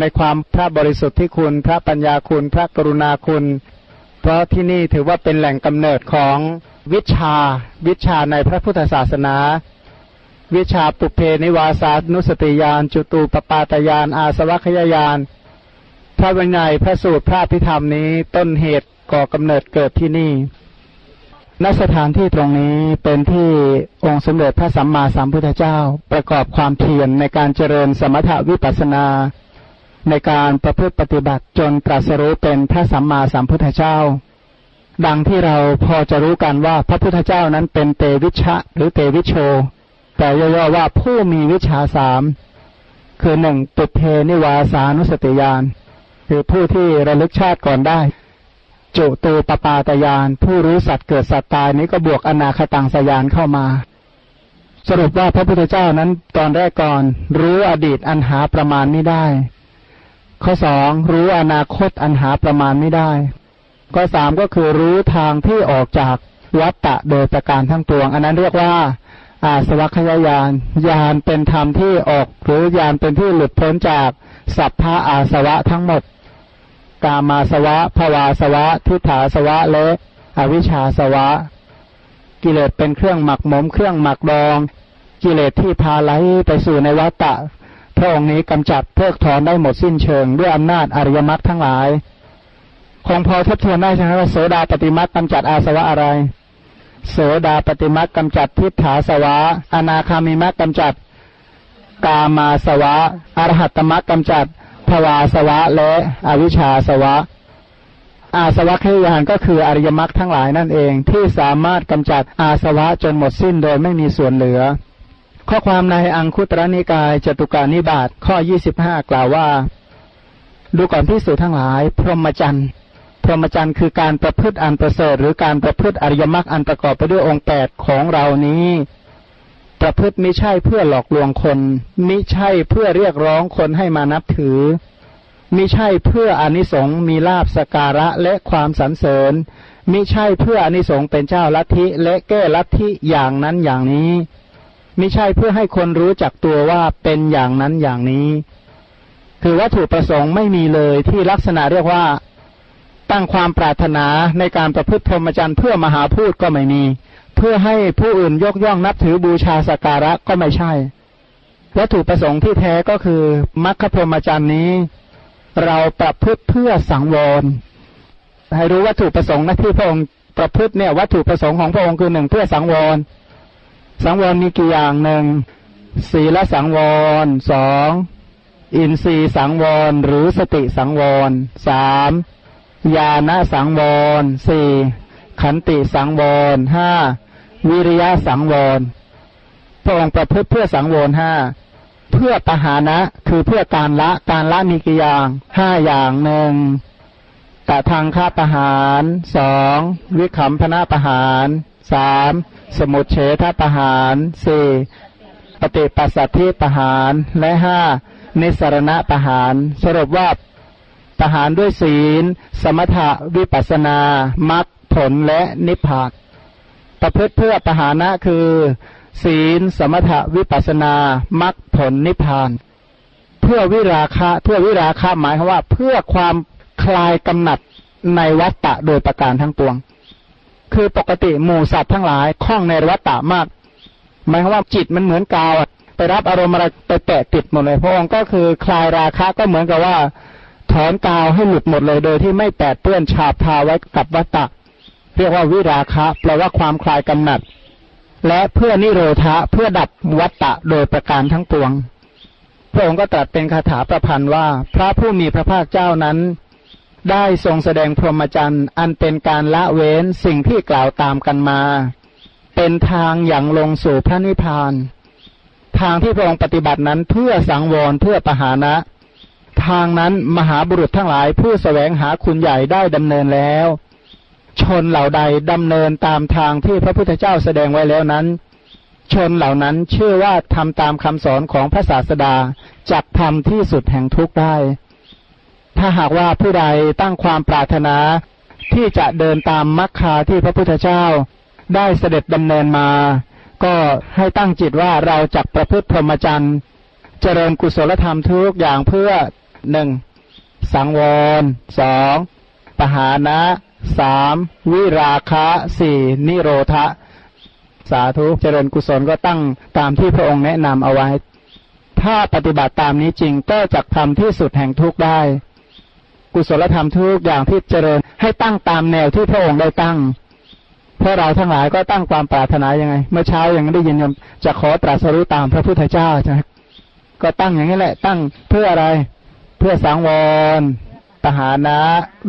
ในความพระบริสุทธิ์ที่คุณ พระปัญญาคุณ พระกรุณาคุณ เพราะที่นี่ถือว่าเป็นแหล่งกำเนิดของวิชา วิชาในพระพุทธศาสนา วิชาปุเพนิวาสานุสติยาน จุตูปปาตยาน อาสวัคยายาน พระวินัยพระสูตรพระพิธรรมนี้ต้นเหตุก่อกำเนิดเกิดที่นี่ณสถานที่ตรงนี้เป็นที่องค์สมเด็จพระสัมมาสัมพุทธเจ้า ประกอบความเพียรในการเจริญสมถวิปัสนา ในการประพฤติปฏิบัติจนตรัสรู้เป็นพระสัมมาสัมพุทธเจ้า ดังที่เราพอจะรู้กันว่าพระพุทธเจ้านั้นเป็นเตวิชะหรือเตวิโช แต่ย่อๆว่าผู้มีวิชาสามคือหนึ่งตุเพนิวาสานุสติยาน คือผู้ที่ระลึกชาติก่อนได้ จุตูปปาตยาน ผู้รู้สัตว์เกิดสัตว์ตายนี้ก็บวกอนาคตังสยานเข้ามา สรุปว่าพระพุทธเจ้านั้นตอนแรกก่อน รู้อดีตอันหาประมาณไม่ได้ ข้อสองรู้อนาคตอันหาประมาณไม่ได้ ข้อสามก็คือรู้ทางที่ออกจากวัตตะโดยประการทั้งปวง อันนั้นเรียกว่า อาสวัคยายานยานเป็นธรรมที่ออกหรือยานเป็นที่หลุดพ้นจากสัพพะอาสวะทั้งหมด กามาสวะภวาสวะ ทิฏฐาสวะและอวิชชาสวะ กิเลสเป็นเครื่องหมักหมมเครื่องหมักดอง กิเลสที่พาไหลไปสู่ในวัฏฏะ พระองค์นี้กำจัดเพิกถอนได้หมดสิ้นเชิง ด้วยอำนาจอริยมรรคทั้งหลาย คงพอทบทวนได้ใช่ไหมว่าโสดาปฏิมรรคกำจัดอาสวะอะไร โสดาปฏิมรรคกำจัดทิฏฐาสวะ อนาคามิมรรคกำจัดกามาสวะ อรหัตมรรคกำจัดภวาสวะและอวิชชาสวะ อาสวะขยานก็คืออริยมรรคทั้งหลายนั่นเองที่สามารถกำจัดอาสวะจนหมดสิ้นโดยไม่มีส่วนเหลือ ข้อความในอังคุตรนิกายจตุการนิบาตข้อ 25 กล่าวว่า ดูก่อนที่สุทั้งหลาย พรหมจรรย์พรหมจรรย์คือการประพฤติอันประเสริฐ หรือการประพฤติอริยมรรคอันประกอบไปด้วยองค์แปดของเรานี้ ประพฤติไม่ใช่เพื่อหลอกลวงคนไมิใช่เพื่อเรียกร้องคนให้มานับถือมิใช่เพื่ออนิสงส์มีลาบสการะและความสรรเสริญมิใช่เพื่ออนิสงส์เป็นเจ้าลัทธิและแก้ลัทธิอย่างนั้นอย่างนี้ มิใช่เพื่อให้คนรู้จักตัวว่าเป็นอย่างนั้นอย่างนี้ คือวัตถุประสงค์ไม่มีเลยที่ลักษณะเรียกว่าตั้งความปรารถนาในการประพฤติพรหมจรรย์เพื่อมหาพูดก็ไม่มี เพื่อให้ผู้อื่นยกย่องนับถือบูชาสักการะก็ไม่ใช่ วัตถุประสงค์ที่แท้ก็คือมรรคพรหมจรรย์นี้ เราประพฤติเพื่อสังวรให้รู้วัตถุประสงค์นะที่พระองค์ประพฤติเนี่ยวัตถุประสงค์ของพระองค์คือหนึ่งเพื่อสังวร สังวรมีกี่อย่างหนึ่งศีลสังวรสองอินทรีสังวรหรือสติสังวรสามญาณสังวรสี่ขันติสังวรห้าวิริยะสังวรพระองค์ประพฤติเพื่อสังวรห้าเพื่อปหานะคือเพื่อการละการละมีกี่อย่างห้าอย่างหนึ่งตะทางค่าประหารสองวิขำพนาประหารสาม สมุเฉทประหารสี่ปฏิปัสสัทธิประหารและห้านิสรณะประหาร สรุปว่าประหารด้วยศีล สมถะวิปัสนามัคผลและนิพพานประพฤติเพื่อปหานะคือ ศีล สมถะวิปัสนามรรคผลนิพพาน เพื่อวิราคะเพื่อวิราคะหมายความว่า เพื่อความคลายกำหนัดในวัฏฏะโดยประการทั้งปวง คือปกติหมู่สัตว์ทั้งหลายคล้องในวัฏฏะมากหมายความว่าจิตมันเหมือนกาวไปรับอารมณ์อะไรไปแตะติดหมดเลยพระองค์ก็คือคลายราคะก็เหมือนกับว่าถอนกาวให้หลุดหมดเลยโดยที่ไม่แปดเปื้อนฉาบทาไว้กับวัฏฏะเรียกว่าวิราคะแปลว่าความคลายกำหนัด และเพื่อนิโรธะเพื่อดับวัตตะโดยประการทั้งปวง พระองค์ก็ตรัสเป็นคาถาประพันธ์ว่า พระผู้มีพระภาคเจ้านั้น ได้ทรงแสดงพรหมจรรย์ อันเป็นการละเว้นสิ่งที่กล่าวตามกันมา เป็นทางอย่างลงสู่พระนิพพาน ทางที่พระองค์ปฏิบัตินั้นเพื่อสังวรเพื่อปหานะ ทางนั้นมหาบุรุษทั้งหลายผู้สแสวงหาคุณใหญ่ได้ดำเนินแล้ว ชนเหล่าใดดำเนินตามทางที่พระพุทธเจ้าแสดงไว้แล้วนั้น ชนเหล่านั้นเชื่อว่าทำตามคำสอนของพระศาสดาจักทำที่สุดแห่งทุกข์ได้ ถ้าหากว่าผู้ใดตั้งความปรารถนา ที่จะเดินตามมรรคาที่พระพุทธเจ้า ได้เสด็จดำเนินมา ก็ให้ตั้งจิตว่าเราจักประพฤติพรหมจรรย์ เจริญกุศลธรรมทุกอย่างเพื่อหนึ่งสังวรสองปหานะสามวิราคะสี่นิโรธะสาธุเจริญกุศลก็ตั้งตามที่พระองค์แนะนำเอาไว้ ถ้าปฏิบัติตามนี้จริงก็จะทำที่สุดแห่งทุกข์ได้ กุศลธรรมทุกอย่างที่เจริญให้ตั้งตามแนวที่พระองค์ได้ตั้งเพราะเราทั้งหลายก็ตั้งความปรารถนายังไง เมื่อเช้ายังได้ยินยมจะขอตรัสรู้ตามพระพุทธเจ้าใช่ไหมก็ตั้งอย่างนี้แหละ ตั้งเพื่ออะไร เพื่อสังวรปหานะ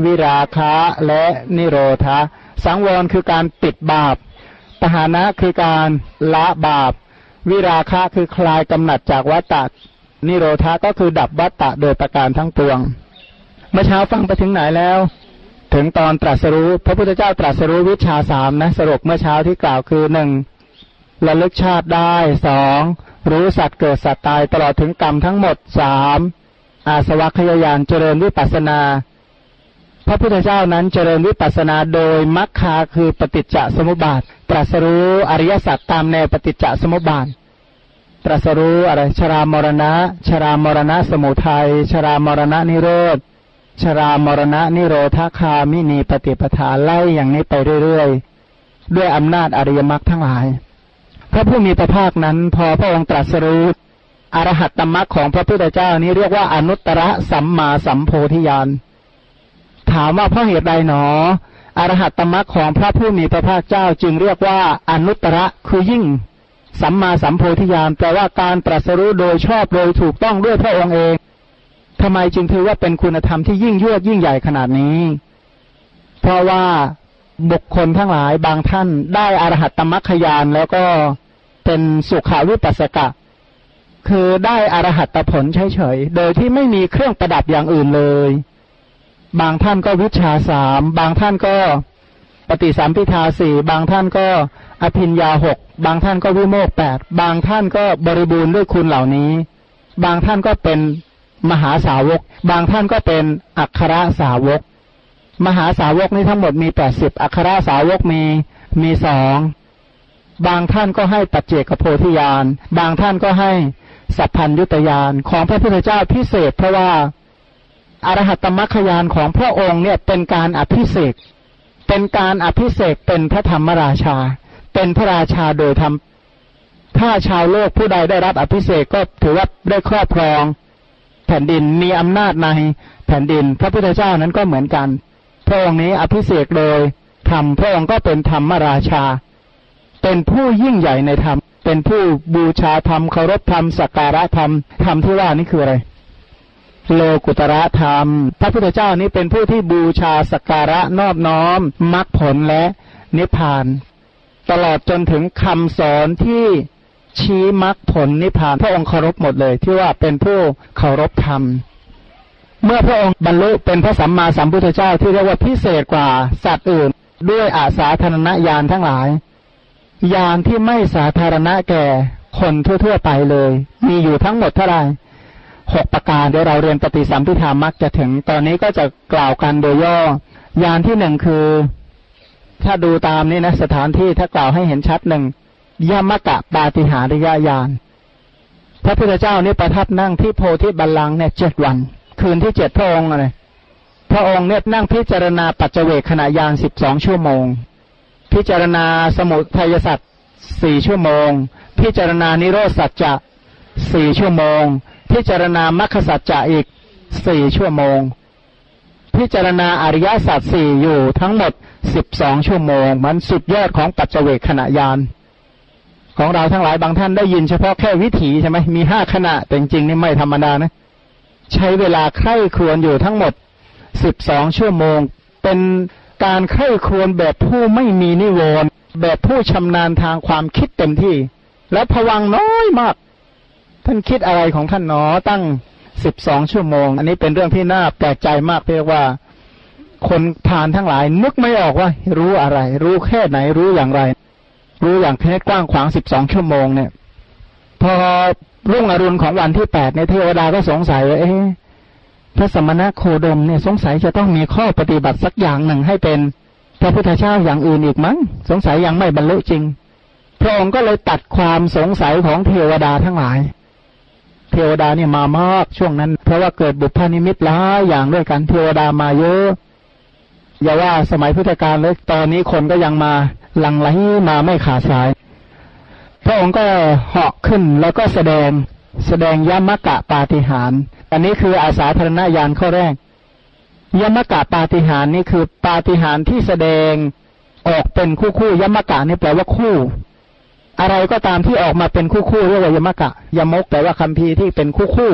วิราคะและนิโรธะสังวรคือการปิดบาปปหานะคือการละบาป วิราคะคือคลายกำหนัดจากวัตตะนิโรธาก็คือดับวัตตะโดยประการทั้งปวง มื่อเช้าฟังไปถึงไหนแล้ว ถึงตอนตรัสรู้ พระพุทธเจ้าตรัสรู้วิชาสามนะสรุปเมื่อเช้าที่กล่าวคือหนึ่งระลึกชาติได้สองรู้สัตว์เกิดสัตว์ตายตลอดถึงกรรมทั้งหมดสามอาสวัคยายานเจริญวิปัสนา พระพุทธเจ้านั้นเจริญวิปัสนาโดยมัคคาคือปฏิจจสมุปบาท ตรัสรู้อริยสัจตามแนวปฏิจจสมุปบาท ตรัสรู้อะไรชรามรณะ ชรามรณะสมุทัยชรามรณะนิโรธ ชรามรณะนิโรธาคามินีปฏิปทาไล่อย่างนี้ไปเรื่อยๆ ด้วยอำนาจอริยมรรคทั้งหลาย พระผู้มีพระภาคนั้นพอพระองค์ตรัสรู้อรหัตตมรรคของพระพุทธเจ้านี้เรียกว่าอนุตตรสัมมาสัมโพธิญาณถามว่าเพราะเหตุใดหนออรหัตตมรรคของพระผู้มีพระภาคเจ้าจึงเรียกว่าอนุตตรคือยิ่ง สัมมาสัมโพธิญาณแปลว่าการตรัสรู้โดยชอบโดยถูกต้องด้วยพระองค์เอง ทำไมจึงถือว่าเป็นคุณธรรมที่ยิ่งยวดยิ่งใหญ่ขนาดนี้ เพราะว่าบุคคลทั้งหลายบางท่านได้อรหัตตมรรคญาณแล้วก็เป็นสุขาวิปัสสกะ คือได้อรหัตผลเฉยๆ โดยที่ไม่มีเครื่องประดับอย่างอื่นเลย บางท่านก็วิชาสาม บางท่านก็ปฏิสัมพิทาสี่ บางท่านก็อภินยาหก บางท่านก็วิโมกแปด บางท่านก็บริบูรณ์ด้วยคุณเหล่านี้ บางท่านก็เป็น มหาสาวก บางท่านก็เป็นอัครสาวก มหาสาวกนี้ทั้งหมดมีแปดสิบอัครสาวกมีมีสองบางท่านก็ให้ปัจเจกโพธิญาณ บางท่านก็ให้สัพพัญยุตยานของพระพุทธเจ้าพิเศษเพราะว่าอรหัตตมัคคยานของพระองค์เนี่ยเป็นการอภิเศกเป็นการอภิเศกเป็นพระธรรมราชา เป็นพระราชาโดยธรรมถ้าชาวโลกผู้ใดได้รับอภิเศกก็ถือว่าได้ครอบครอง แผ่นดินมีอำนาจในแผ่นดิน พระพุทธเจ้านั้นก็เหมือนกัน พระองค์นี้อภิเศกโดยธรรมพระองค์ก็เป็นธรรมราชา เป็นผู้ยิ่งใหญ่ในธรรม เป็นผู้บูชาธรรมเคารพธรรมสักการะธรรมธรรมที่ว่านี่คืออะไร โลกุตระธรรม พระพุทธเจ้านี้เป็นผู้ที่บูชาสักการะนอบน้อมมรรคผลและนิพพาน ตลอดจนถึงคำสอนที่ ชี้มรรคผลนิพพานพระองค์เคารพหมดเลย ที่ว่าเป็นผู้เคารพธรรม เมื่อพระองค์บรรลุเป็นพระสัมมาสัมพุทธเจ้าที่เรียกว่าพิเศษกว่าสัตว์อื่น ด้วยอาสาธนณญาณทั้งหลายยานที่ไม่สาธารณะแก่คนทั่ว ๆ ไปเลย มีอยู่ทั้งหมดเท่าไหร่หกประการเดี๋ยวเราเรียนปฏิสัมพิธามักจะถึง ตอนนี้ก็จะกล่าวกันโดยย่อยานที่หนึ่งคือ ถ้าดูตามนี้นะสถานที่ถ้ากล่าวให้เห็นชัดหนึ่ง ยมกะปาติหาริยญาณพระพุทธเจ้านี่ประทับนั่งที่โพธิบัลลังก์เนี่ยเจ็ดวัน คืนที่เจ็ดพระองค์อะไรพระองค์เนี่ยนั่งพิจารณาปัจเจเวขณะยานสิบสองชั่วโมง พิจารณาสมุทัยสัตว์สี่ชั่วโมง พิจารณานิโรธสัจจะสี่ชั่วโมง พิจารณามรรคสัจจะอีกสี่ชั่วโมง พิจารณาอริยสัจสี่อยู่ทั้งหมดสิบสองชั่วโมง มันสุดยอดของปัจเจเวกขณะยาน ของเราทั้งหลายบางท่านได้ยินเฉพาะแค่วิถีใช่ไหมมีห้าขณะแต่จริงๆนี่ไม่ธรรมดานะ ใช้เวลาใคร่ควญอยู่ทั้งหมดสิบสองชั่วโมง เป็นการไข้ควรแบบผู้ไม่มีนิวรณ์แบบผู้ชำนาญทางความคิดเต็มที่ แล้วผวังน้อยมาก ท่านคิดอะไรของท่านหนอตั้งสิบสองชั่วโมง อันนี้เป็นเรื่องที่น่าแปลกใจมากเรียกว่า คนผ่านทั้งหลายนึกไม่ออกว่า รู้อะไร รู้แค่ไหนรู้อย่างไร รู้อย่างแค่กว้างขวางสิบสองชั่วโมงเนี่ย พอรุ่งอรุณของวันที่แปดในเทวดาก็สงสัยว่าเอ๊ะพระสมณะโคดมเนี่ยสงสัยจะต้องมีข้อปฏิบัติสักอย่างหนึ่งให้เป็นพระพุทธเจ้าอย่างอื่นอีกมั้ง สงสัยยังไม่บรรลุจริง พระองค์ก็เลยตัดความสงสัยของเทวดาทั้งหลาย เทวดาเนี่ยมามากช่วงนั้น เพราะว่าเกิดบุพนิมิตหลายอย่างด้วยกันเทวดามาเยอะอย่าว่าสมัยพุทธกาลเลยตอนนี้คนก็ยังมา หลังไหลมาไม่ขาดสาย พระองค์ก็เหาะขึ้นแล้วก็แสดงแสดงยมกะปาฏิหาร อันนี้คืออาสาธารณญาณข้อแรก ยมกะปาฏิหารนี่คือปาฏิหารที่แสดงออกเป็นคู่คู่ยมกะนี่แปลว่าคู่ อะไรก็ตามที่ออกมาเป็นคู่คู่เรียกว่ายมกะ ยมกแปลว่าคำพีที่เป็นคู่คู่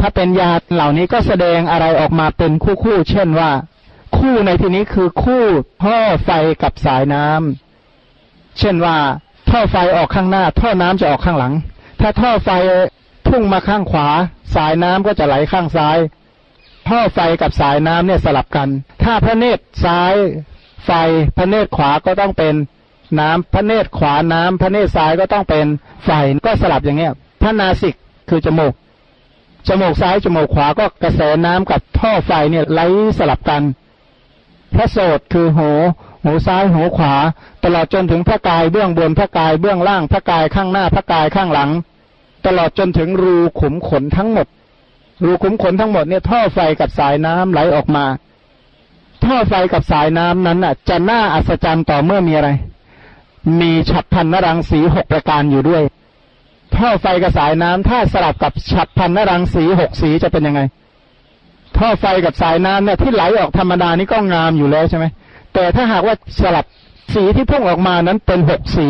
ถ้าเป็นยาเหล่านี้ก็แสดงอะไรออกมาเป็นคู่คู่ เช่นว่า คู่ในที่นี้คือคู่ท่อไฟกับสายน้ำเช่นว่าท่อไฟออกข้างหน้า ท่อน้ำจะออกข้างหลัง ถ้าท่อไฟพุ่งมาข้างขวา สายน้ำก็จะไหลข้างซ้าย ท่อไฟกับสายน้ำเนี่ยสลับกัน ถ้าพระเนตรซ้ายไฟพระเนตรขวาก็ต้องเป็นน้ำพระเนตรขวาน้ำพระเนตรซ้ายก็ต้องเป็นไฟก็สลับอย่างเงี้ยพระนาสิกคือจมูกจมูกซ้ายจมูกขวาก็กระแสน้ำกับท่อไฟเนี่ยไหลสลับกัน พระโสดคือหู หูซ้ายหูขวา ตลอดจนถึงพระกายเบื้องบนพระกายเบื้องล่างพระกายข้างหน้าพระกายข้างหลัง ตลอดจนถึงรูขุมขนทั้งหมด รูขุมขนทั้งหมดเนี่ยท่อไฟกับสายน้ำไหลออกมา ท่อไฟกับสายน้ำนั้นน่ะ จะน่าอัศจรรย์ต่อเมื่อมีอะไร มีฉับพันนรังสีหกประการอยู่ด้วยท่อไฟกับสายน้ำถ้าสลับกับฉับพันนรังสีหกสีจะเป็นยังไง ท่อไฟกับสายน้ำเนี่ยที่ไหลออกธรรมดานี่ก็งามอยู่แล้วใช่ไหมแต่ถ้าหากว่าสลับสีที่พุ่งออกมานั้นเป็นหกสี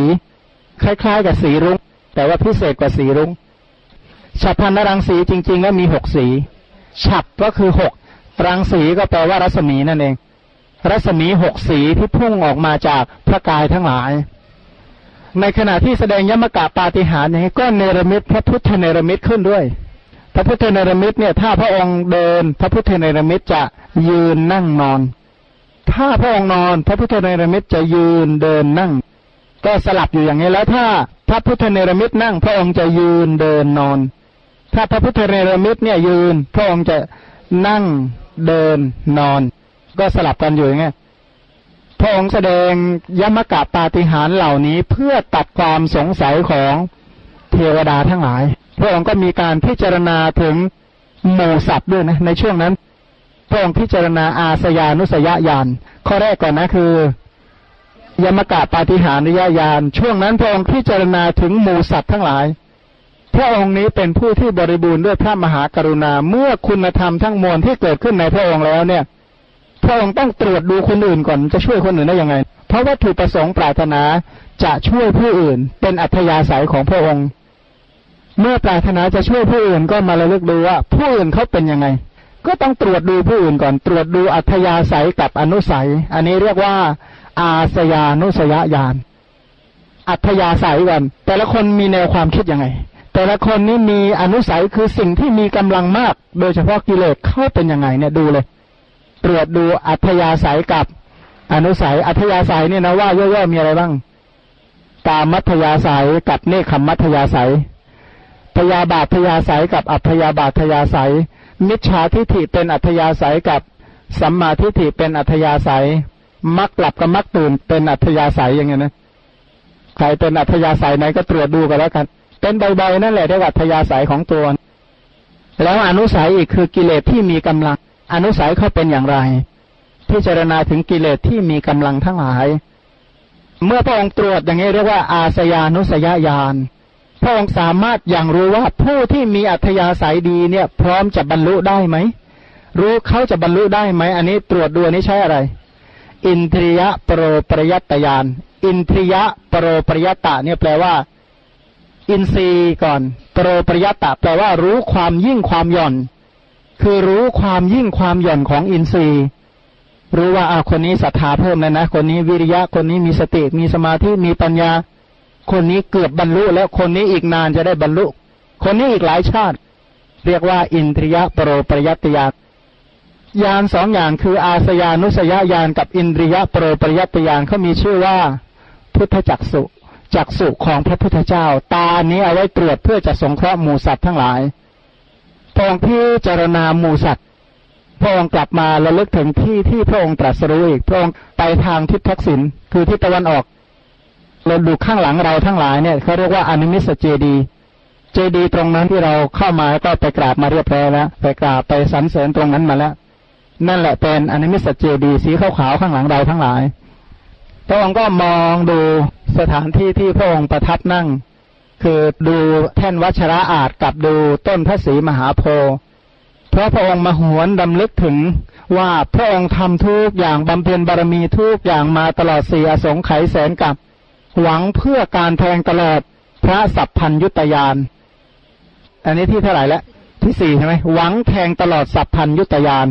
คล้าย ๆ กับสีรุง้งแต่ว่าพิเศษกว่าสีรุง้งฉับพันรังสีจริงๆแล้วมีหกสี ฉับก็คือหกรังสีก็แปลว่ารัศมีนั่นเอง รัศมีหกสีที่พุ่งออกมาจากพระกายทั้งหลาย ในขณะที่แสดงยมกะปาฏิหาริย์อย่างนี้ก็เนรมิตพระพุทธเนรมิตขึ้นด้วย พระพุทธเนรมิตเนี่ย ถ้าพระองค์เดิน พระพุทธเนรมิตจะยืนนั่งนอน ถ้าพระองค์นอน พระพุทธเนรมิตจะยืนเดินนั่ง ก็สลับอยู่อย่างนี้แล้วถ้าพระพุทธเนรมิตนั่ง พระองค์จะยืนเดินนอน ถ้าพระพุทธเนรมิตเนี่ยยืน พระองค์จะนั่งเดินนอน ก็สลับกันอยู่อย่างเงี้พระองค์แสดงยมกะปาฏิหารเหล่านี้เพื่อตัดความสงสัยของ เทวดาทั้งหลาย พระองค์ก็มีการพิจารณาถึงหมู่สัตว์ด้วยนะ ในช่วงนั้น พระองค์พิจารณาอาสยานุสยญาณข้อแรกก่อนนะคือยมกะปาฏิหาริยญาณช่วงนั้นพระองค์พิจารณาถึงหมู่สัตว์ทั้งหลาย พระองค์นี้เป็นผู้ที่บริบูรณ์ด้วยพระมหากรุณาเมื่อคุณธรรมทั้งมวลที่เกิดขึ้นในพระองค์แล้วเนี่ย พระองค์ต้องตรวจดูคนอื่นก่อนจะช่วยคนอื่นได้ยังไง เพราะวัตถุประสงค์ปรารถนาจะช่วยผู้อื่นเป็นอัธยาศัยของพระองค์ เมื่อปรารถนาจะช่วยผู้อื่นก็มาระลึกดูว่า ผู้อื่นเขาเป็นยังไง ก็ต้องตรวจดูผู้อื่นก่อน ตรวจดูอัธยาศัยกับอนุสัย อันนี้เรียกว่า อาสยานุสยญาณอัธยาศัยก่อนแต่ละคนมีแนวความคิดยังไง แต่ละคนนี่มีอนุสัยคือสิ่งที่มีกำลังมาก โดยเฉพาะกิเลสเข้าเป็นยังไงเนี่ยดูเลย ตรวจดูอัธยาศัยกับอนุสัย อัธยาศัยเนี่ยนะว่าย่อๆมีอะไรบ้าง ตามมัธยาศัยกับเนคขมัธยาศัย พยาบาทยาศัยกับอัพยาบาทยาศัยมิจฉาทิฏฐิเป็นอัธยาศัยกับสัมมาทิฏฐิเป็นอัธยาศัยมักหลับกับมักตื่นเป็นอัธยาศัยอย่างเงี้ยนะใครเป็นอัธยาศัยไหนก็ตรวจดูกันแล้วกันเป็นใบๆนั่นแหละเรียกว่าพยาสายของตัว แล้วอนุสัยอีกคือกิเลสที่มีกำลัง อนุสัยเขาเป็นอย่างไร พิจารณาถึงกิเลสที่มีกำลังทั้งหลาย เมื่อพระองค์ตรวจอย่างนี้เรียกว่าอาสยานุสยญาณ พระองค์สามารถอย่างรู้ว่าผู้ที่มีอัธยาศัยดีเนี่ย พร้อมจะบรรลุได้ไหม รู้เขาจะบรรลุได้ไหม อันนี้ตรวจดูนี้ใช้อะไร อินทรียะปรปริยัตยาน อินทรียะปรปริยตะเนี่ยแปลว่า อินทรีย์ก่อนโปรปริยตะแปลว่ารู้ความยิ่งความหย่อน คือรู้ความยิ่งความหย่อนของอินทรีย์รู้ว่าอาคนนี้ศรัทธาเพิ่มแล้วนะ คนนี้วิริยะ คนนี้มีสติ มีสมาธิ มีปัญญา คนนี้เกือบบรรลุแล้วคนนี้อีกนานจะได้บรรลุ คนนี้อีกหลายชาติ เรียกว่า อินทรียะโปรปริยติยานยานสองอย่างคืออาสยานุสยญาณกับอินทรียะโปรปริยติยานเขามีชื่อว่า พุทธจักสุจักสุของพระพุทธเจ้า ตานี้เอาไว้ตรวจเพื่อจะสงเคราะห์หมูสัตว์ทั้งหลายพระองค์พิจารณาหมูสัตว์พระองค์กลับมาระลึกถึงที่ที่พระองค์ตรัสรู้อีกพระองค์ไปทางทิศทักษิณคือทิศตะวันออก เราดูข้างหลังเราทั้งหลายเนี่ยเขาเรียกว่าอนิมิสเจดี เจดีตรงนั้นที่เราเข้ามาก็ไปกราบมาเรียบร้อยแล้วไปกราบไปสรรเสริญตรงนั้นมาแล้ว นั่นแหละเป็นอนิมิสเจดีสีขาวๆข้างหลังเราทั้งหลายพระองค์ก็มองดูสถานที่ที่พระองค์ประทับนั่ง คือดูแท่นวัชระอาจกับดูต้นพระศรีมหาโพธิ์เพราะพระองค์มาหวนดำลึกถึงว่าพระองค์ทำทุกอย่างบำเพ็ญบารมีทุกอย่างมาตลอดสี่อสงไขยแสนกับ หวังเพื่อการแทงตลอดพระสัพพัญยุตยาน อันนี้ที่เท่าไหร่แล้วที่สี่ใช่ไหมหวังแทงตลอดสัพพัญยุตยาน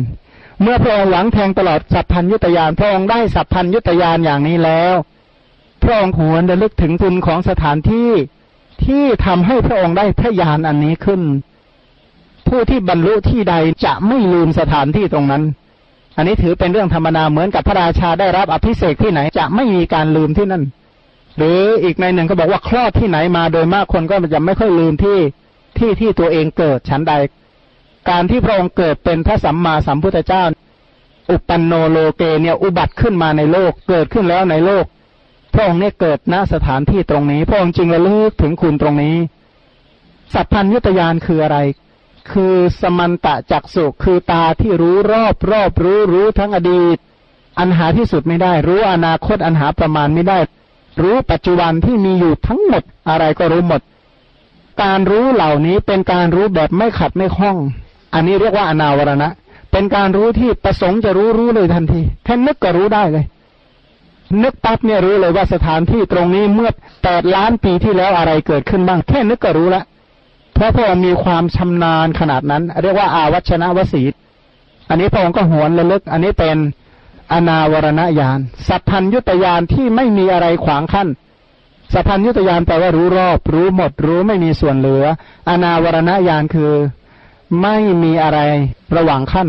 เมื่อพระองค์หวังแทงตลอดสัพพัญยุตยาน พระองค์ได้สัพพัญยุตยานอย่างนี้แล้ว พระองค์หวนระลึกถึงคุณของสถานที่ที่ทำให้พระองค์ได้พระญาณอันนี้ขึ้น ผู้ที่บรรลุที่ใดจะไม่ลืมสถานที่ตรงนั้น อันนี้ถือเป็นเรื่องธรรมดาเหมือนกับพระราชาได้รับอภิเษกที่ไหนจะไม่มีการลืมที่นั่น หรืออีกในหนึ่งก็บอกว่าคลอดที่ไหนมาโดยมากคนก็จะไม่ค่อยลืมที่ที่ที่ตัวเองเกิดชั้นใด การที่พระองค์เกิดเป็นพระสัมมาสัมพุทธเจ้า อุปันโนโลเกเนี่ยอุบัติขึ้นมาในโลกเกิดขึ้นแล้วในโลก พระองค์เนี่ยเกิดณสถานที่ตรงนี้ พระองค์จึงระลึกถึงคุณตรงนี้ สัพพัญญุตยานคืออะไร คือสมันตะจักสุคือตาที่รู้รอบรอบรู้รู้ทั้งอดีต อันหาที่สุดไม่ได้ รู้อนาคตอันหาประมาณไม่ได้ รู้ปัจจุบันที่มีอยู่ทั้งหมดอะไรก็รู้หมด การรู้เหล่านี้เป็นการรู้แบบไม่ขัดไม่คล้อง อันนี้เรียกว่าอนาวรณะ เป็นการรู้ที่ประสงค์จะรู้รู้เลยทันทีแค่นึกก็รู้ได้เลย นึกปั๊บเนี่ยรู้เลยว่าสถานที่ตรงนี้เมื่อแปดล้านปีที่แล้วอะไรเกิดขึ้นบ้าง แค่นึกก็รู้แล้วเพราะพระองค์มีความชำนาญขนาดนั้น เรียกว่าอาวัชนะวสีอันนี้พระองค์ก็หวนระลึก อันนี้เป็น อนาวรณญาณสัพพัญยุตยานที่ไม่มีอะไรขวางขั้นสัพพัญยุตยานแปลว่ารู้รอบ รู้หมดรู้ไม่มีส่วนเหลือ อนาวรณญาณคือ ไม่มีอะไรระหว่างขั้น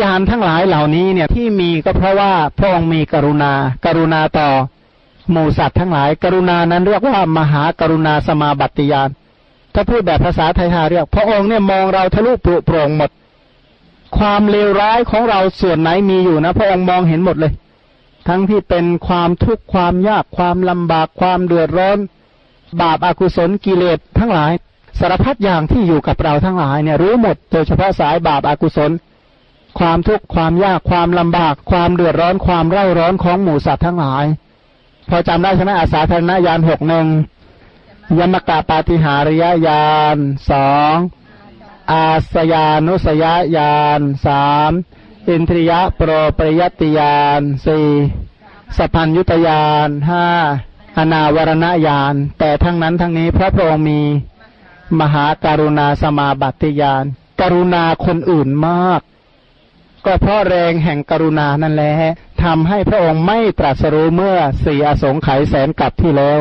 ยานทั้งหลายเหล่านี้เนี่ยที่มีก็เพราะว่าพระองค์มีกรุณา กรุณาต่อหมู่สัตว์ทั้งหลาย กรุณานั้นเรียกว่ามหากรุณาสมาบัติยานถ้าพูดแบบภาษาไทยหาเรียกพระองค์เนี่ยมองเราทะลุปลุโปร่งหมด ความเลวร้ายของเราส่วนไหนมีอยู่นะพระองค์มองเห็นหมดเลย ทั้งที่เป็นความทุกข์ความยากความลำบากความเดือดร้อน บาปอากุศลกิเลสทั้งหลาย สารพัดอย่างที่อยู่กับเราทั้งหลายเนี่ยรู้หมดโดยเฉพาะสายบาปอากุศล ความทุกข์ความยากความลำบาก ความเดือดร้อนความเร่าร้อนของหมู่สัตว์ทั้งหลาย พอจำได้ใช่ไหมอาสาธารณญาณหกหนึ่งยมกาปาฏิหาริยญาณสอง อาสยานุสยญาณสามอินทริยะโปรปริยติญาณสี่สัพัญยุตญาณห้าอนาวรณญาณแต่ทั้งนั้นทั้งนี้พระพรองค์มีมหาการุณาสมาบัติญาณกรุณาคนอื่นมาก ก็เพราะแรงแห่งกรุณานั่นแหละทำให้พระองค์ไม่ตรัสรู้เมื่อสี่อสงไขยแสนกับที่แล้ว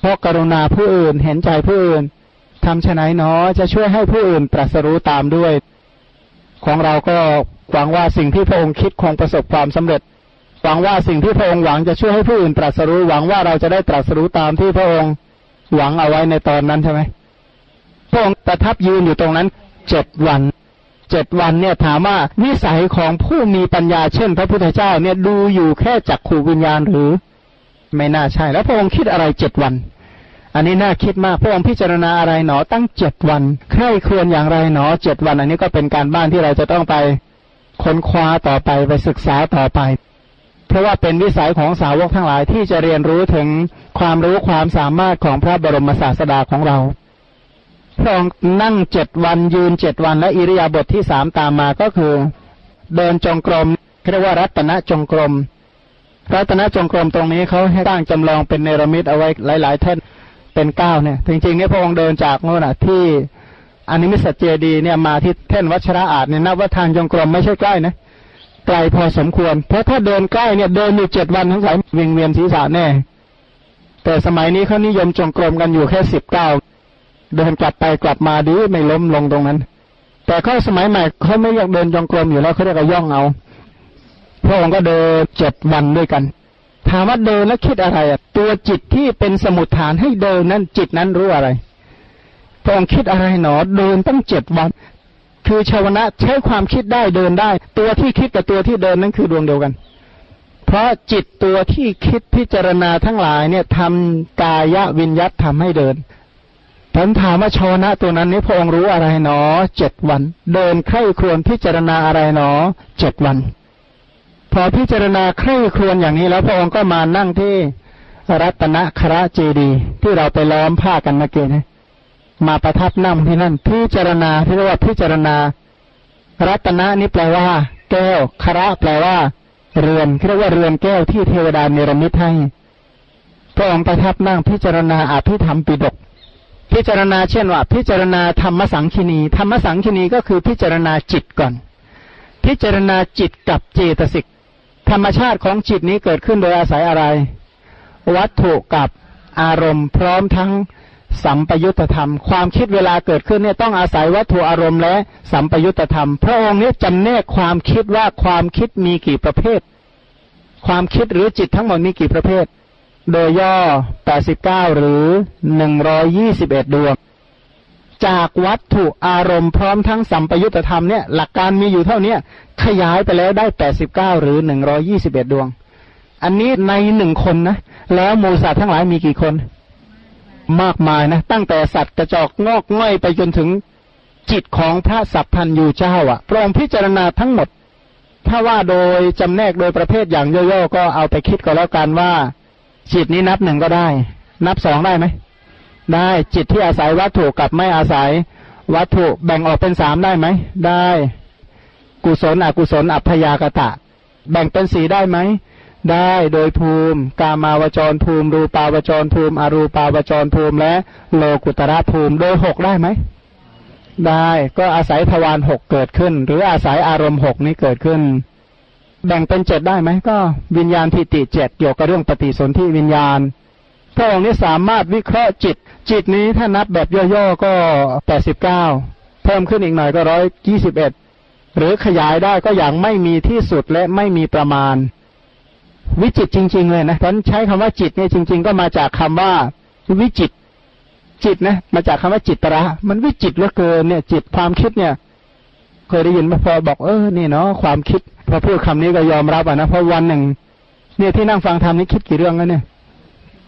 เพราะกรุณาผู้อื่นเห็นใจผู้อื่น ทำไหนเนาะจะช่วยให้ผู้อื่นตรัสรู้ตามด้วย ของเราก็หวังว่าสิ่งที่พระองค์คิดคงประสบความสำเร็จ หวังว่าสิ่งที่พระองค์หวังจะช่วยให้ผู้อื่นตรัสรู้ หวังว่าเราจะได้ตรัสรู้ตามที่พระองค์หวังเอาไว้ในตอนนั้นใช่ไหมพระองค์ประทับยืนอยู่ตรงนั้นเจ็ดวันเจ็ดวันเนี่ยถามว่าวิสัยของผู้มีปัญญาเช่น พระพุทธเจ้าเนี่ยดูอยู่แค่จักขูวิญญาณหรือ ไม่น่าใช่ แล้วพระองค์คิดอะไรเจ็ดวัน อันนี้น่าคิดมากพระองค์พิจารณาอะไรหนอตั้งเจ็ดวันใคร่ควรอย่างไรหนอเจ็ดวัน อันนี้ก็เป็นการบ้านที่เราจะต้องไปค้นคว้าต่อไปไปศึกษาต่อไป เพราะว่าเป็นวิสัยของสาวกทั้งหลายที่จะเรียนรู้ถึงความรู้ความสามารถของพระบรมศาสดาของเราพระองค์นั่งเจ็ดวันยืนเจ็ดวันและอิริยาบถทที่สามตามมาก็คือ เดินจงกรมเรียกว่ารัตนจงกรมรัตนจงกรมตรงนี้เขาให้ตั้งจำลองเป็นเนรมิตเอาไว้หลาย ๆ แท่น เป็นเก้าเนี่ยจริงๆเนี่ยพระองค์เดินจากโน่นอะที่อันิมิสเจดีเนี่ยมาที่แท่นวัชระอาจเนี่ยนับว่าทางจงกรมไม่ใช่ใกล้นะไกลพอสมควร เพราะถ้าเดินใกล้เนี่ยเดินอยู่เจ็ดวันทั้งสายเวียงเวียนศีรษะแน่ แต่สมัยนี้เขานิยมจงกรมกันอยู่แค่สิบเก้าเดินกลับไปกลับมาดีไม่ล้มลงตรงนั้น แต่เขาสมัยใหม่เขาไม่อยากเดินจงกรมอยู่แล้วเขาเรียกว่าย่องเอาพระองค์ก็เดินเจ็ดวันด้วยกัน ถามว่าเดินแล้วคิดอะไรอะตัวจิตที่เป็นสมุดฐานให้เดินนั้นจิตนั้นรู้อะไรพระองค์คิดอะไรหนอเดินตั้งเจ็ดวัน คือชาวนะใช้ความคิดได้เดินได้ ตัวที่คิดกับตัวที่เดินนั้นคือดวงเดียวกัน เพราะจิตตัวที่คิดพิจารณาทั้งหลายเนี่ยทำกายวิญญัตทำให้เดินท่านถามว่าชาวนะตัวนั้นนี้พระองค์รู้อะไรหนอเจ็ดวัน เดินใคร่ครวญพิจารณาอะไรหนอเจ็ดวัน พอพิจารณาใคร่ครวญอย่างนี้แล้วพระองค์ก็มานั่งที่รัตนคระเจดี ที่เราไปล้อมผ้ากันเมื่อกี้นะมาประทับนั่งที่นั่นพิจารณาที่เรียกว่าพิจารณา รัตนะนี้แปลว่า แก้วคระแปลว่า เรือนเรียกว่าเรือนแก้วที่เทวดาเนรมิตให้พระองค์ประทับนั่งพิจารณาอภิธรรมปิดก พิจารณาเช่นว่า พิจารณาธรรมสังคีนีธรรมสังคีนีก็คือพิจารณาจิตก่อน พิจารณาจิตกับเจตสิก ธรรมชาติของจิตนี้เกิดขึ้นโดยอาศัยอะไร วัตถุกับอารมณ์ พร้อมทั้งสัมปยุตธรรม ความคิดเวลาเกิดขึ้นเนี่ยต้องอาศัยวัตถุอารมณ์และสัมปยุตธรรม พระองค์นี้จำแนกความคิดว่าความคิดมีกี่ประเภท ความคิดหรือจิตทั้งหมดมีกี่ประเภท โดยย่อ 89 หรือ 121 ดวง จากวัตถุอารมณ์พร้อมทั้งสัมปยุตธรรมเนี่ยหลักการมีอยู่เท่านี้ขยายไปแล้วได้89หรือ121ดวง อันนี้ในหนึ่งคนนะ แล้วมูสัตว์ทั้งหลายมีกี่คน มากมายนะ ตั้งแต่สัตว์กระจอกงอกง่อยไปจนถึงจิตของพระสัพพันยูเจ้าอะ่ะพระองค์พิจารณาทั้งหมด ถ้าว่าโดยจำแนกโดยประเภทอย่างย่อๆก็เอาไปคิดก็แล้วกันว่าจิตนี้นับหนึ่งก็ได้ นับสองได้ไหม ได้จิตที่อาศัยวัตถุกับไม่อาศัยวัตถุแบ่งออกเป็นสามได้ไหม ได้ กุศลอกุศลอัพยากตะ แบ่งเป็นสีได้ไหม ได้โดยภูมิ กามาวจรภูมิ รูปาวจรภูมิ อรูปาวจรภูมิและโลกุตระภูมิโดยหกได้ไหม ได้ก็อาศัยทวารหกเกิดขึ้น หรืออาศัยอารมณ์หกนี้เกิดขึ้น แบ่งเป็นเจ็ดได้ไหมก็ วิญญาณทิฏฐิเจ็ดเกี่ยวกับเรื่องปฏิสนธิวิญญาณ พระองค์นี้สามารถวิเคราะห์จิต จิตนี้ถ้านับแบบย่อๆก็แปดสิบเก้าเพิ่มขึ้นอีกหน่อยก็ร้อยยี่สิบเอ็ดหรือขยายได้ก็อย่างไม่มีที่สุดและไม่มีประมาณ วิจิตจริง ๆ เลยนะเพราะใช้คำว่าจิตเนี่ยจริง ๆ ก็มาจากคำว่าวิจิต จิตนะมาจากคำว่าจิตระ มันวิจิตเหลือเกินเนี่ย จิตความคิดเนี่ยเคยได้ยินมาพอบอกเออนี่เนาะความคิดพอพูดคำนี้ก็ยอมรับอะนะเพราะวันหนึ่ง เนี่ยที่นั่งฟังธรรมนี้คิดกี่เรื่องแล้วเนี่ย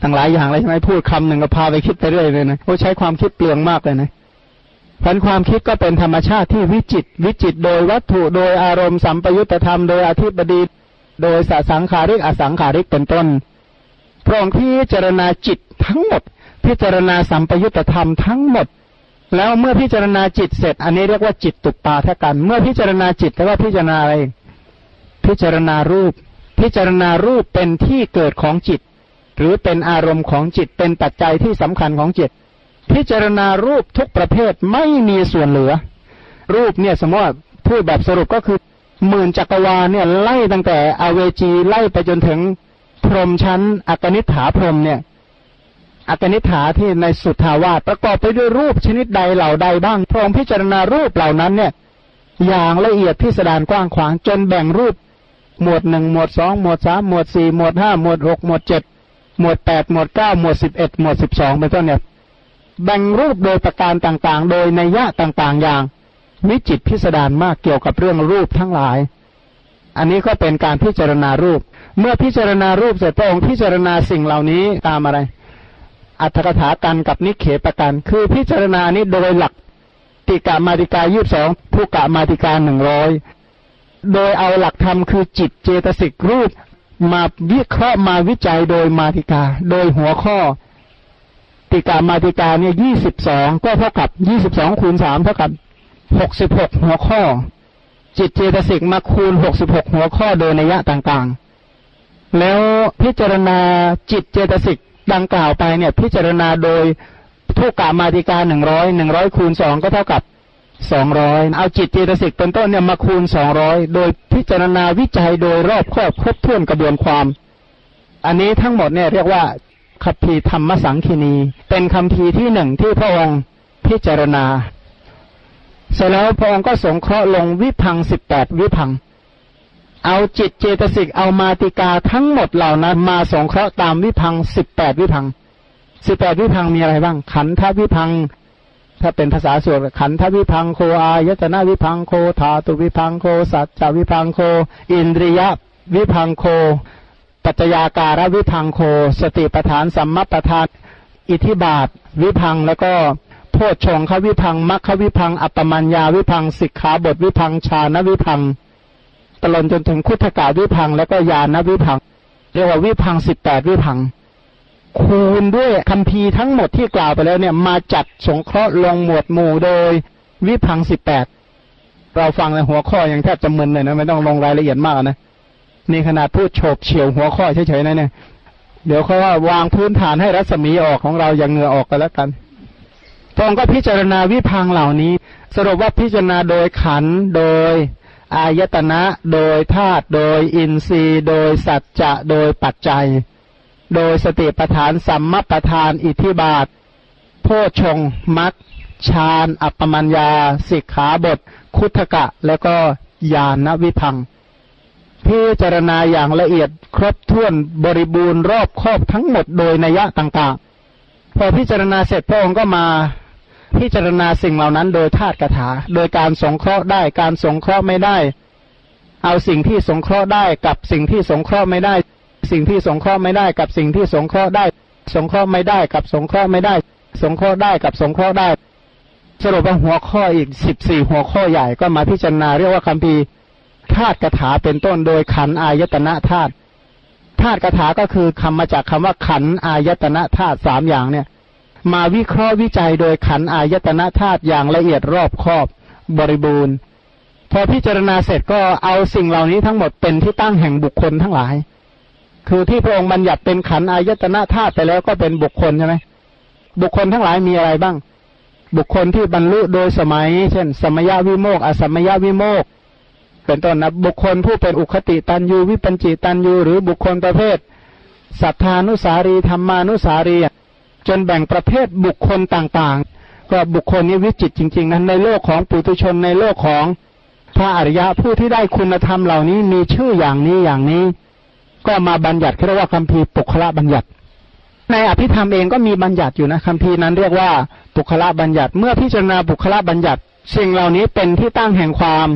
ตั้งหลายอย่างเลยใช่ไหมพูดคำหนึ่งก็พาไปคิดไปเรื่อยเลยนะโอ้ใช้ความคิดเปลืองมากเลยนะพันความคิดก็เป็นธรรมชาติที่วิจิต วิจิตโดยวัตถุโดยอารมณ์สัมปยุตธรรมโดยอธิบดี โดยสสังขาริกอสังขาริกเป็นต้นพระองค์พิจารณาจิตทั้งหมด พิจารณาสัมปยุตธรรมทั้งหมด แล้วเมื่อพิจารณาจิตเสร็จ อันนี้เรียกว่าจิตตุปปาทกัน เมื่อพิจารณาจิตแล้วก็พิจารณาอะไร พิจารณารูป พิจารณารูปเป็นที่เกิดของจิต หรือเป็นอารมณ์ของจิตเป็นปัจจัยที่สำคัญของจิต พิจารณารูปทุกประเภทไม่มีส่วนเหลือ รูปเนี่ยสมมติพูดแบบสรุปก็คือหมื่นจักรวาลเนี่ยไล่ตั้งแต่อเวจีไล่ไปจนถึงพรหมชั้นอกนิฐาพรหมเนี่ยอกนิฐาที่ในสุทธาวาสประกอบไปด้วยรูปชนิดใดเหล่าใดบ้างพระองค์พิจารณารูปเหล่านั้นเนี่ย อย่างละเอียดพิสดารกว้างขวางจนแบ่งรูป หมวดหนึ่งหมวดสองหมวดสามหมวดสี่หมวดห้าหมวดหกหมวดเจ็ด หมวดแปดหมวดเก้าหมวดสิบเอ็ดหมวดสิบสองเป็นต้นเนี่ยแบ่งรูปโดยประการต่างๆ โดยในยะต่างๆ อย่างวิจิตพิสดารมากเกี่ยวกับเรื่องรูปทั้งหลาย อันนี้ก็เป็นการพิจารณารูป เมื่อพิจารณารูปเสร็จพระองค์พิจารณาสิ่งเหล่านี้ตามอะไร อัตถกถากันกับนิเขปกัน คือพิจารณานี้โดยหลักติกามาติกายี่สองผู้กะมาติกาหนึ่งร้อยโดยเอาหลักธรรมคือจิตเจตสิกรูป มาวิเคราะห์มาวิจัยโดยมาติกา โดยหัวข้อ ติกามาติกาเนี่ยยี่สิบสองก็เท่ากับยี่สิบสองคูณสามเท่ากับหกสิบหกหัวข้อ จิตเจตสิกมาคูณหกสิบหกหัวข้อโดยนัยยะต่างๆ แล้วพิจารณาจิตเจตสิกดังกล่าวไปเนี่ย พิจารณาโดยทุกกามาติกาหนึ่งร้อยหนึ่งร้อยคูณสองก็เท่ากับ สองร้อยเอาจิตเจตสิกเป็นต้นเนี่ยมาคูณสองร้อยโดยพิจารณาวิจัยโดยรอบครอบครบถ้วนกระบวนความ อันนี้ทั้งหมดเนี่ยเรียกว่าคัมภีธรรมสังคีนี เป็นคัมภีร์ที่หนึ่งที่พระองค์พิจารณา เสร็จแล้วพระองค์ก็สงเคราะห์ลงวิพังสิบแปดวิพัง เอาจิตเจตสิกเอามาติกาทั้งหมดเหล่านั้นมาสงเคราะห์ตามวิพังสิบแปดวิพังสิบแปดวิพังมีอะไรบ้าง ขันธวิพัง ถ้าเป็นภาษาสวดขันธวิพังโคอายตนาวิพังโคธาตุวิพังโค สัจจวิพังโค อินทรียวิพังโค ปัจจยาการวิพังโค สติปทานสัมมาปทานอิทิบาท วิพังแล้วก็โพชฌงควิพังมัคควิพัง อัปมัญญาวิพังสิกขาบทวิพังชาณวิพังตลอดจนถึงคุถกาวิพังแล้วก็ญาณวิพัง เรียกว่าวิพังสิบแปดวิพัง คูณด้วยคำพีทั้งหมดที่กล่าวไปแล้วเนี่ย มาจัดสงเคราะห์ลงหมวดหมู่โดยวิพังสิบแปดเราฟังในหัวข้อยังแทบจะมึนเลยนะไม่ต้องลงรายละเอียดมากนะนี่ขนาดพูดโฉบเฉียวหัวข้อเฉยๆนะเนี่ยเดี๋ยวเขาว่าวางพื้นฐานให้รัศมีออกของเราอย่างเหงื่อออกกันแล้วกันพระองค์ก็พิจารณาวิพังเหล่านี้ สรุปว่าพิจารณาโดยขันโดยอายตนะ โดยธาตุโดยอินทรีย์ โดยสัจจะ โดยปัจจัย โดยสติปทานสัมมปทานอิทธิบาท โพชงมัคฌานอัปปมัญญาสิกขาบท คุถกะ แล้วก็ญาณวิพังพิจารณาอย่างละเอียดครบถ้วนบริบูรณ์รอบครอบทั้งหมดโดยนัยต่างๆ พอพิจารณาเสร็จพระองค์ก็มาพิจารณาสิ่งเหล่านั้นโดยธาตุกถา โดยการสงเคราะห์ได้การสงเคราะห์ไม่ได้ เอาสิ่งที่สงเคราะห์ได้กับสิ่งที่สงเคราะห์ไม่ได้ สิ่งที่สงเคราะห์ไม่ได้กับสิ่งที่สงเคราะห์ได้ สงเคราะห์ไม่ได้กับสงเคราะห์ไม่ได้ สงเคราะห์ได้กับสงเคราะห์ได้ สรุปว่าหัวข้ออีกสิบสี่หัวข้อใหญ่ก็มาพิจารณาเรียกว่าคำพีธาตุกถาเป็นต้นโดยขันอายตนะธาตุธาตุกถาก็คือคำมาจากคำว่าขันอายตนะธาตุสามอย่างเนี่ย มาวิเคราะห์วิจัยโดยขันอายตนะธาตุอย่างละเอียดรอบคอบบริบูรณ์ พอพิจารณาเสร็จก็เอาสิ่งเหล่านี้ทั้งหมดเป็นที่ตั้งแห่งบุคคลทั้งหลาย คือที่พระองค์บัญญัติเป็นขันอายตนะธาตุไปแล้วก็เป็นบุคคลใช่ไหมบุคคลทั้งหลายมีอะไรบ้าง บุคคลที่บรรลุโดยสมัย เช่น สมยวิโมกอสมยวิโมกเป็นต้นนะบุคคลผู้เป็นอุคติตันยูวิปัญจิตันยูหรือบุคคลประเภทสัทธานุสารีธรรมานุสารีจนแบ่งประเภทบุคคลต่างๆ ก็บุคคลนี้วิจิตจริง ๆ นั้นในโลกของปุถุชนในโลกของพระอริยะผู้ที่ได้คุณธรรมเหล่านี้มีชื่ออย่างนี้อย่างนี้ ก็มาบัญญัติเรียกว่าคัมภีร์ปุคละบัญญัติ ในอภิธรรมเองก็มีบัญญัติอยู่นะคัมภีร์นั้นเรียกว่าปุคละบัญญัติ เมื่อพิจารณาปุคละบัญญัติ สิ่งเหล่านี้เป็นที่ตั้งแห่งความ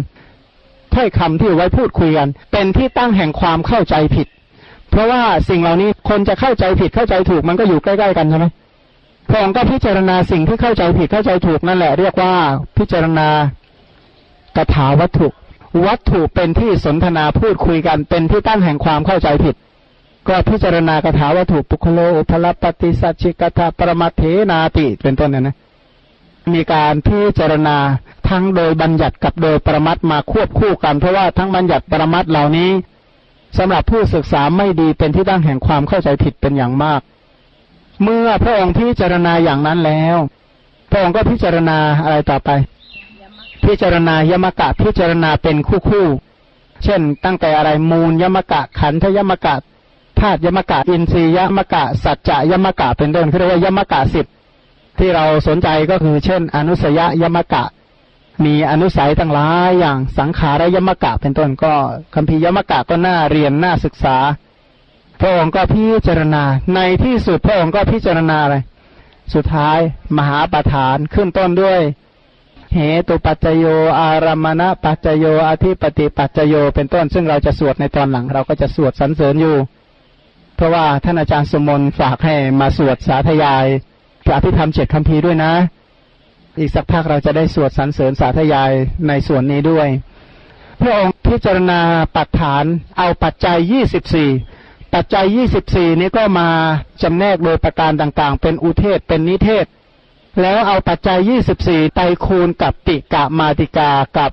ถ้อยคำที่ไว้พูดคุยกัน เป็นที่ตั้งแห่งความเข้าใจผิด เพราะว่าสิ่งเหล่านี้คนจะเข้าใจผิดเข้าใจถูกมันก็อยู่ใกล้ ๆ กันใช่ไหมพระองค์ก็พิจารณาสิ่งที่เข้าใจผิดเข้าใจถูกนั่นแหละ เรียกว่าพิจารณากถาวัตถุ วัตถุเป็นที่สนทนาพูดคุยกันเป็นที่ตั้งแห่งความเข้าใจผิด ก็พิจารณากถาวัตถุปุคโลอุพลปฏิสัจจิกถาปรมาเทนาติเป็นต้นเนี่ยนะมีการพิจารณาทั้งโดยบัญญัติกับโดยประมัดมาควบคู่กัน เพราะว่าทั้งบัญญัติประมัดเหล่านี้สำหรับผู้ศึกษาไม่ดีเป็นที่ตั้งแห่งความเข้าใจผิดเป็นอย่างมาก เมื่อพระองค์พิจารณาอย่างนั้นแล้ว พระองค์ก็พิจารณาอะไรต่อไป พิจารณายมกะพิจารณาเป็นคู่คู่ เช่น ตั้งแต่อะไรมูลยมกะขันธยมกะธาตุยมกะอินทรียมกะสัจจะยมกะเป็นต้นเรียกว่ายมกะสิบที่เราสนใจก็คือ เช่น อนุสยยมกะ มีอนุสัยตั้งหลายอย่างสังขารยมกะเป็นต้นก็คัมภีร์ยมกะก็น่าเรียนน่าศึกษา พระองค์ก็พิจารณา ในที่สุดพระองค์ก็พิจารณาอะไรสุดท้ายมหาปฐานขึ้นต้นด้วย เหตุปัจจโย อารมณปัจจโยอธิปติปัจจโย เป็นต้น ซึ่งเราจะสวดในตอนหลัง เราก็จะสวดสรรเสริญอยู่ เพราะว่าท่านอาจารย์สมนฝากให้มาสวดสาธยายพระพิธรรมเจ็ดคำพีด้วยนะ อีกสักพักเราจะได้สวดสรรเสริญสาธยายในส่วนนี้ด้วย พระองค์พิจารณาปัจฐานเอาปัจจัยยี่สิบสี่ปัจจัยยี่สิบสี่นี้ก็มาจำแนกโดยประการต่างๆ เป็นอุเทศ เป็นนิเทศ แล้วเอาปัจจัยยี่สิบสี่ไปคูณกับติกะมาติกากับ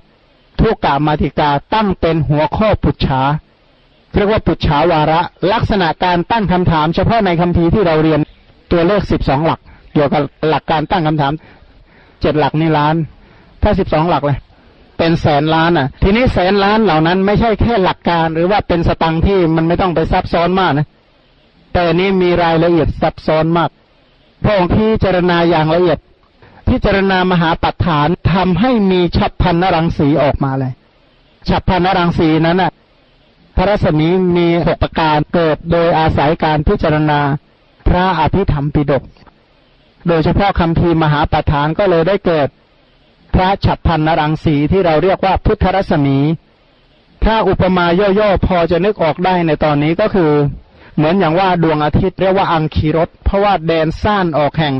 ทุกกะมาติกาตั้งเป็นหัวข้อปุจฉาเรียกว่าปุจฉาวาระ ลักษณะการตั้งคำถาม เฉพาะในคำพีร์ที่เราเรียนตัวเลขสิบสองหลัก เกี่ยวกับหลักการตั้งคำถามเจ็ดหลักนี่ล้าน ถ้าสิบสองหลักเลยเป็นแสนล้านอะ ทีนี้แสนล้านเหล่านั้นไม่ใช่แค่หลักการ หรือว่าเป็นสตังที่มันไม่ต้องไปซับซ้อนมากนะ แต่นี้มีรายละเอียดซับซ้อนมาก พระองค์พิจารณาอย่างละเอียด พิจารณามหาปัฏฐานทำให้มีฉับพันนรังสีออกมาเลยฉับพันนรังสีนั้นอะพระรัศมีมีหกประการเกิดโดยอาศัยการพิจารณาพระอภิธรรมปิฎกโดยเฉพาะคำพีมหาประธานก็เลยได้เกิด พระฉับพันนรังสีที่เราเรียกว่าพุทธรัศมี ถ้าอุปมาย่อๆพอจะนึกออกได้ในตอนนี้ก็คือ เหมือนอย่างว่าดวงอาทิตย์เรียกว่าอังคีรถเพราะว่าแดนซ่านออกแห่ง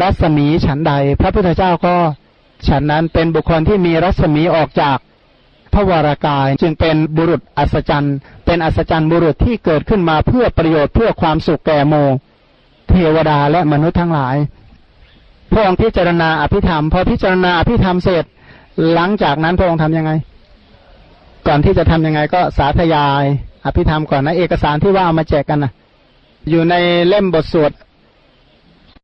รัศมีฉันใด พระพุทธเจ้าก็ฉันนั้นเป็นบุคคลที่มีรัศมีออกจากพระวรากายจึงเป็นบุรุษอัศจรรย์เป็นอัศจรรย์บุรุษที่เกิดขึ้นมาเพื่อประโยชน์เพื่อความสุขแก่โม เทวดาและมนุษย์ทั้งหลายพระองค์พิจารณาอภิธรรมพอพิจารณาอภิธรรมเสร็จ หลังจากนั้นพระองค์ทำยังไง ก่อนที่จะทํำยังไงก็สาธยาย อภิธรรมก่อนนะ เอกสารที่ว่าเอามาแจกกันนะอยู่ในเล่มบทสวด